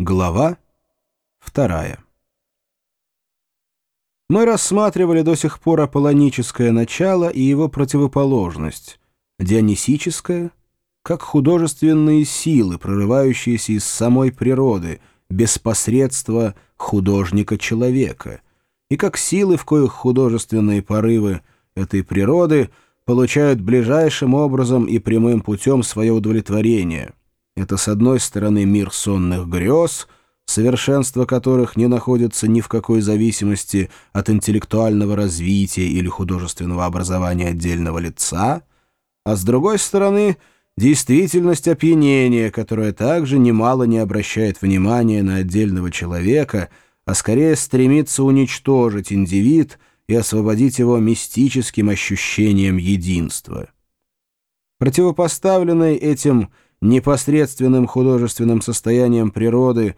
Глава вторая. Мы рассматривали до сих пор аполлоническое начало и его противоположность, дионисическое, как художественные силы, прорывающиеся из самой природы, без посредства художника-человека, и как силы, в коих художественные порывы этой природы получают ближайшим образом и прямым путем свое удовлетворение – это, с одной стороны, мир сонных грез, совершенство которых не находится ни в какой зависимости от интеллектуального развития или художественного образования отдельного лица, а с другой стороны, действительность опьянения, которая также немало не обращает внимания на отдельного человека, а скорее стремится уничтожить индивид и освободить его мистическим ощущением единства. Противопоставленный этим – непосредственным художественным состоянием природы,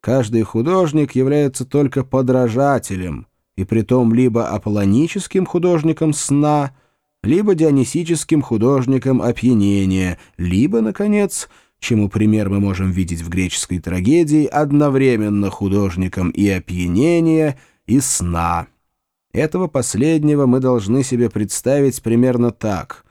каждый художник является только подражателем, и притом либо аполлоническим художником сна, либо дионисическим художником опьянения, либо, наконец, чему пример мы можем видеть в греческой трагедии, одновременно художником и опьянения, и сна. Этого последнего мы должны себе представить примерно так.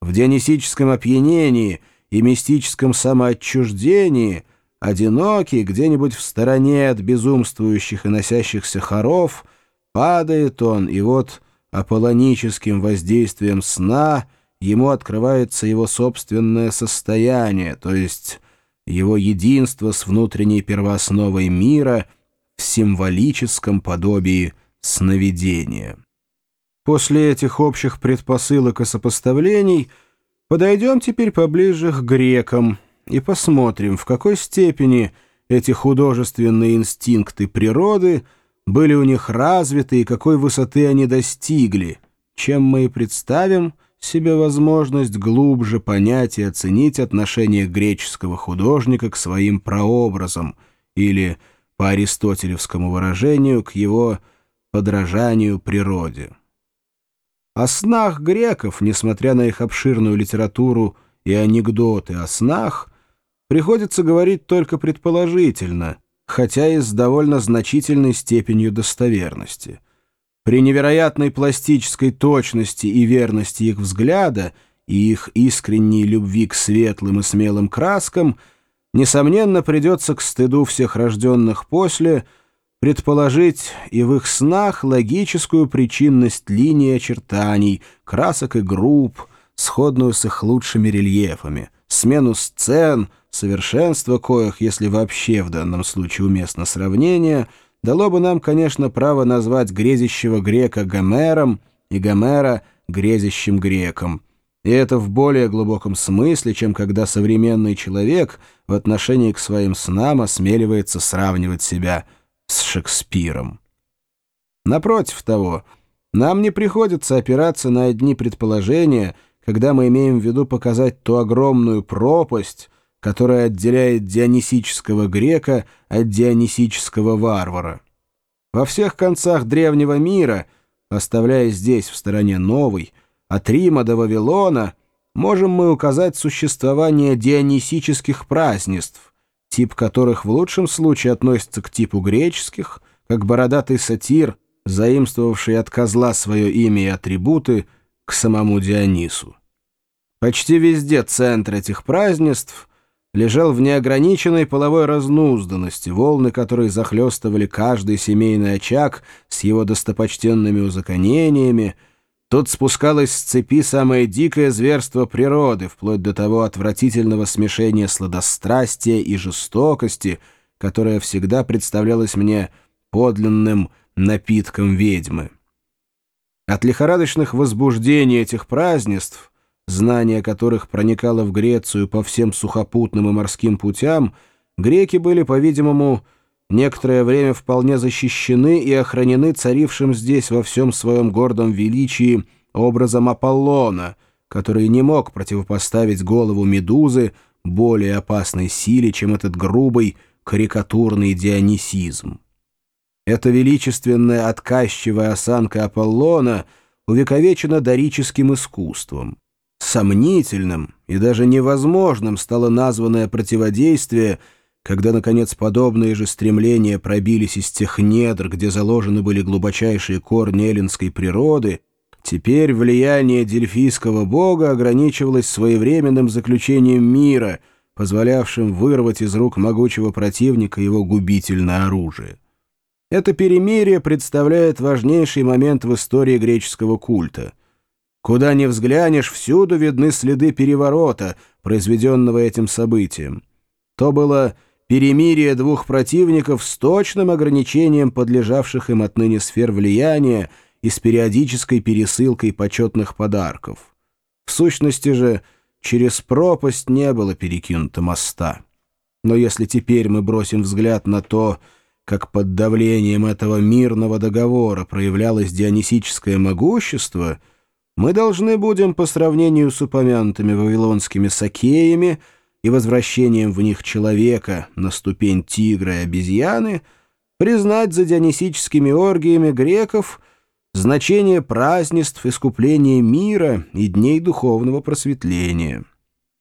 В дионисическом опьянении – и мистическом самоотчуждении, одинокий где-нибудь в стороне от безумствующих и носящихся хоров, падает он, и вот аполлоническим воздействием сна ему открывается его собственное состояние, то есть его единство с внутренней первоосновой мира в символическом подобии сновидения. После этих общих предпосылок и сопоставлений – Подойдем теперь поближе к грекам и посмотрим, в какой степени эти художественные инстинкты природы были у них развиты и какой высоты они достигли, чем мы и представим себе возможность глубже понять и оценить отношение греческого художника к своим прообразам или, по аристотелевскому выражению, к его подражанию природе. О снах греков, несмотря на их обширную литературу и анекдоты о снах, приходится говорить только предположительно, хотя и с довольно значительной степенью достоверности. При невероятной пластической точности и верности их взгляда и их искренней любви к светлым и смелым краскам, несомненно, придется к стыду всех рожденных после – предположить и в их снах логическую причинность линии очертаний, красок и групп, сходную с их лучшими рельефами, смену сцен, совершенство коих, если вообще в данном случае уместно сравнение, дало бы нам, конечно, право назвать грезящего грека Гомером и Гомера грезящим греком. И это в более глубоком смысле, чем когда современный человек в отношении к своим снам осмеливается сравнивать себя – с Шекспиром. Напротив того, нам не приходится опираться на одни предположения, когда мы имеем в виду показать ту огромную пропасть, которая отделяет дионисического грека от дионисического варвара. Во всех концах древнего мира, оставляя здесь в стороне новый, от Рима до Вавилона, можем мы указать существование дионисических празднеств, тип которых в лучшем случае относится к типу греческих, как бородатый сатир, заимствовавший от козла свое имя и атрибуты, к самому Дионису. Почти везде центр этих празднеств лежал в неограниченной половой разнузданности, волны которой захлестывали каждый семейный очаг с его достопочтенными узаконениями, Тут спускалось с цепи самое дикое зверство природы, вплоть до того отвратительного смешения сладострастия и жестокости, которое всегда представлялось мне подлинным напитком ведьмы. От лихорадочных возбуждений этих празднеств, знание которых проникало в Грецию по всем сухопутным и морским путям, греки были, по-видимому, некоторое время вполне защищены и охранены царившим здесь во всем своем гордом величии образом Аполлона, который не мог противопоставить голову Медузы более опасной силе, чем этот грубый карикатурный дионисизм. Эта величественная отказчивая осанка Аполлона увековечена дорическим искусством. Сомнительным и даже невозможным стало названное противодействие – когда, наконец, подобные же стремления пробились из тех недр, где заложены были глубочайшие корни эллинской природы, теперь влияние дельфийского бога ограничивалось своевременным заключением мира, позволявшим вырвать из рук могучего противника его губительное оружие. Это перемирие представляет важнейший момент в истории греческого культа. Куда ни взглянешь, всюду видны следы переворота, произведенного этим событием. То было перемирие двух противников с точным ограничением подлежавших им отныне сфер влияния и с периодической пересылкой почетных подарков. В сущности же, через пропасть не было перекинуто моста. Но если теперь мы бросим взгляд на то, как под давлением этого мирного договора проявлялось дионисическое могущество, мы должны будем по сравнению с упомянутыми вавилонскими сакеями – и возвращением в них человека на ступень тигра и обезьяны признать за дионисическими оргиями греков значение празднеств искупления мира и дней духовного просветления.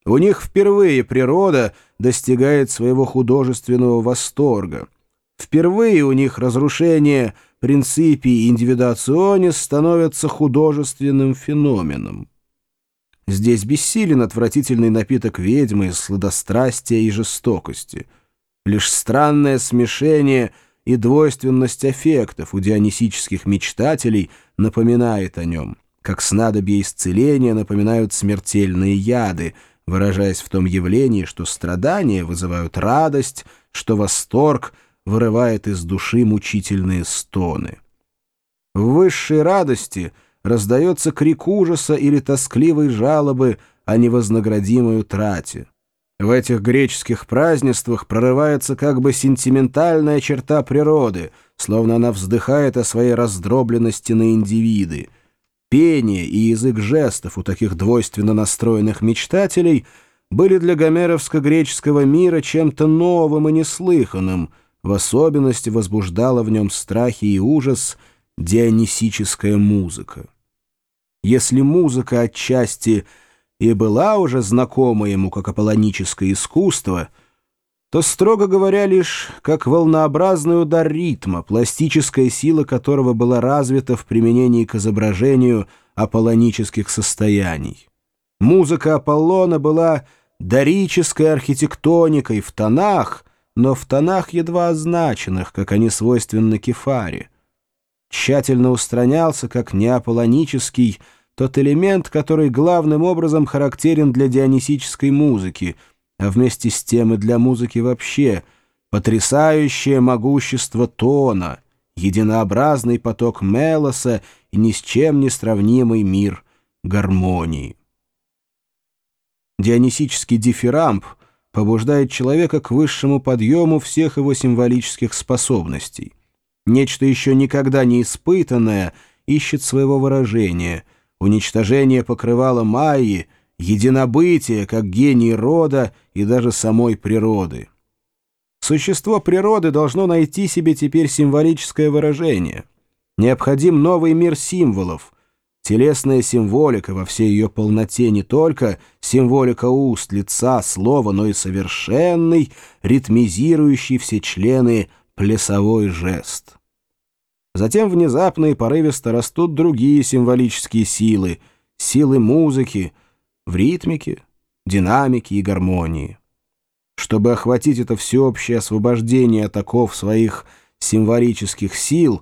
У них впервые природа достигает своего художественного восторга. Впервые у них разрушение принципий индивидуационис становится художественным феноменом. Здесь бессилен отвратительный напиток ведьмы, сладострастия и жестокости. Лишь странное смешение и двойственность аффектов у дионисических мечтателей напоминает о нем, как снадобья исцеления напоминают смертельные яды, выражаясь в том явлении, что страдания вызывают радость, что восторг вырывает из души мучительные стоны. В высшей радости — раздается крик ужаса или тоскливой жалобы о невознаградимой утрате. В этих греческих празднествах прорывается как бы сентиментальная черта природы, словно она вздыхает о своей раздробленности на индивиды. Пение и язык жестов у таких двойственно настроенных мечтателей были для гомеровско-греческого мира чем-то новым и неслыханным, в особенности возбуждала в нем страхи и ужас дионисическая музыка. Если музыка отчасти и была уже знакома ему как аполлоническое искусство, то, строго говоря, лишь как волнообразный удар ритма, пластическая сила которого была развита в применении к изображению аполлонических состояний. Музыка Аполлона была дорической архитектоникой в тонах, но в тонах едва означенных, как они свойственны кефаре. Тщательно устранялся, как неаполлонический, тот элемент, который главным образом характерен для дионисической музыки, а вместе с тем и для музыки вообще, потрясающее могущество тона, единообразный поток мелоса и ни с чем не сравнимый мир гармонии. Дионисический дифирамб побуждает человека к высшему подъему всех его символических способностей. Нечто еще никогда не испытанное ищет своего выражения — уничтожение покрывало Майи, единобытие как гений рода и даже самой природы. Существо природы должно найти себе теперь символическое выражение. Необходим новый мир символов. Телесная символика во всей ее полноте не только символика уст, лица, слова, но и совершенный, ритмизирующий все члены плясовой жест. Затем внезапно и порывисто растут другие символические силы, силы музыки, в ритмике, динамике и гармонии. Чтобы охватить это всеобщее освобождение от оков своих символических сил,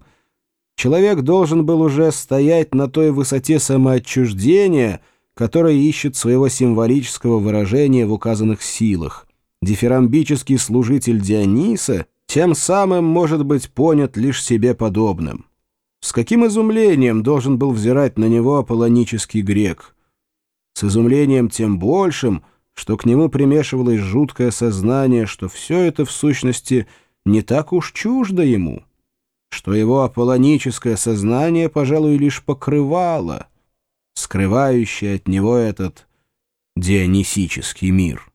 человек должен был уже стоять на той высоте самоотчуждения, которая ищет своего символического выражения в указанных силах. Дифирамбический служитель Диониса — тем самым может быть понят лишь себе подобным. С каким изумлением должен был взирать на него аполлонический грек? С изумлением тем большим, что к нему примешивалось жуткое сознание, что все это в сущности не так уж чуждо ему, что его аполлоническое сознание, пожалуй, лишь покрывало, скрывающее от него этот дионисический мир.